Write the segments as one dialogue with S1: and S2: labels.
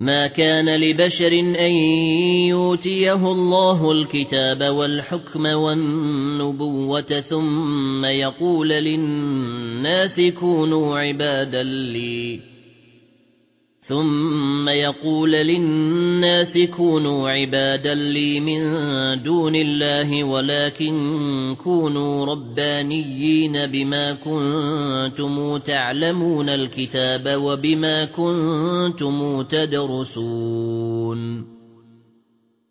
S1: ما كان لبشر أن يؤتيه الله الكتاب والحكم والنبوة ثم يقول للناس كونوا عبادا لي. ثُمَّ يَقُولُ لِلنَّاسِ كُونُوا عِبَادًا لِّي مِن دُونِ اللَّهِ وَلَكِن كُونُوا رَبَّانِيِّينَ بِمَا كُنتُمْ تَعْلَمُونَ الْكِتَابَ وَبِمَا كُنتُمْ تَدْرُسُونَ.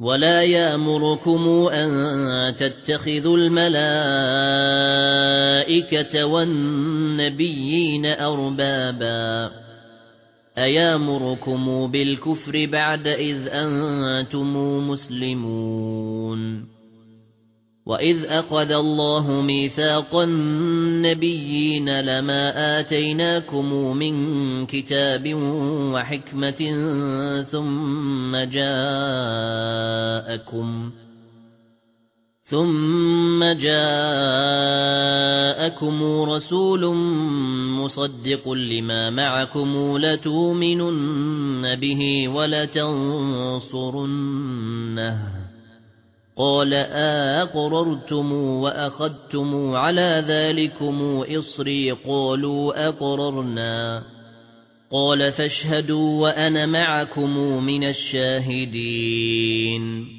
S1: وَلَا يَأْمُرُكُمْ أَن تَتَّخِذُوا الْمَلَائِكَةَ وَالنَّبِيِّينَ أَرْبَابًا. أيامركم بالكفر بعد إذ أنتم مسلمون وإذ أخذ الله ميثاق النبيين لما آتيناكم من كتاب وحكمة ثم جاءكم ثُمَّ جَاءَكُمْ رَسُولٌ مُصَدِّقٌ لِمَا مَعَكُمْ لَتُؤْمِنُنَّ بِهِ وَلَتَنصُرُنَّهُ. قَالَ أَقْرَرْتُمْ وَأَخَذْتُمْ عَلَى ذَلِكُمْ إِصْرِي. قَالُوا أَقْرَرْنَا. قَالَ فَاشْهَدُوا وَأَنَا مَعَكُمْ مِنَ الشَّاهِدِينَ.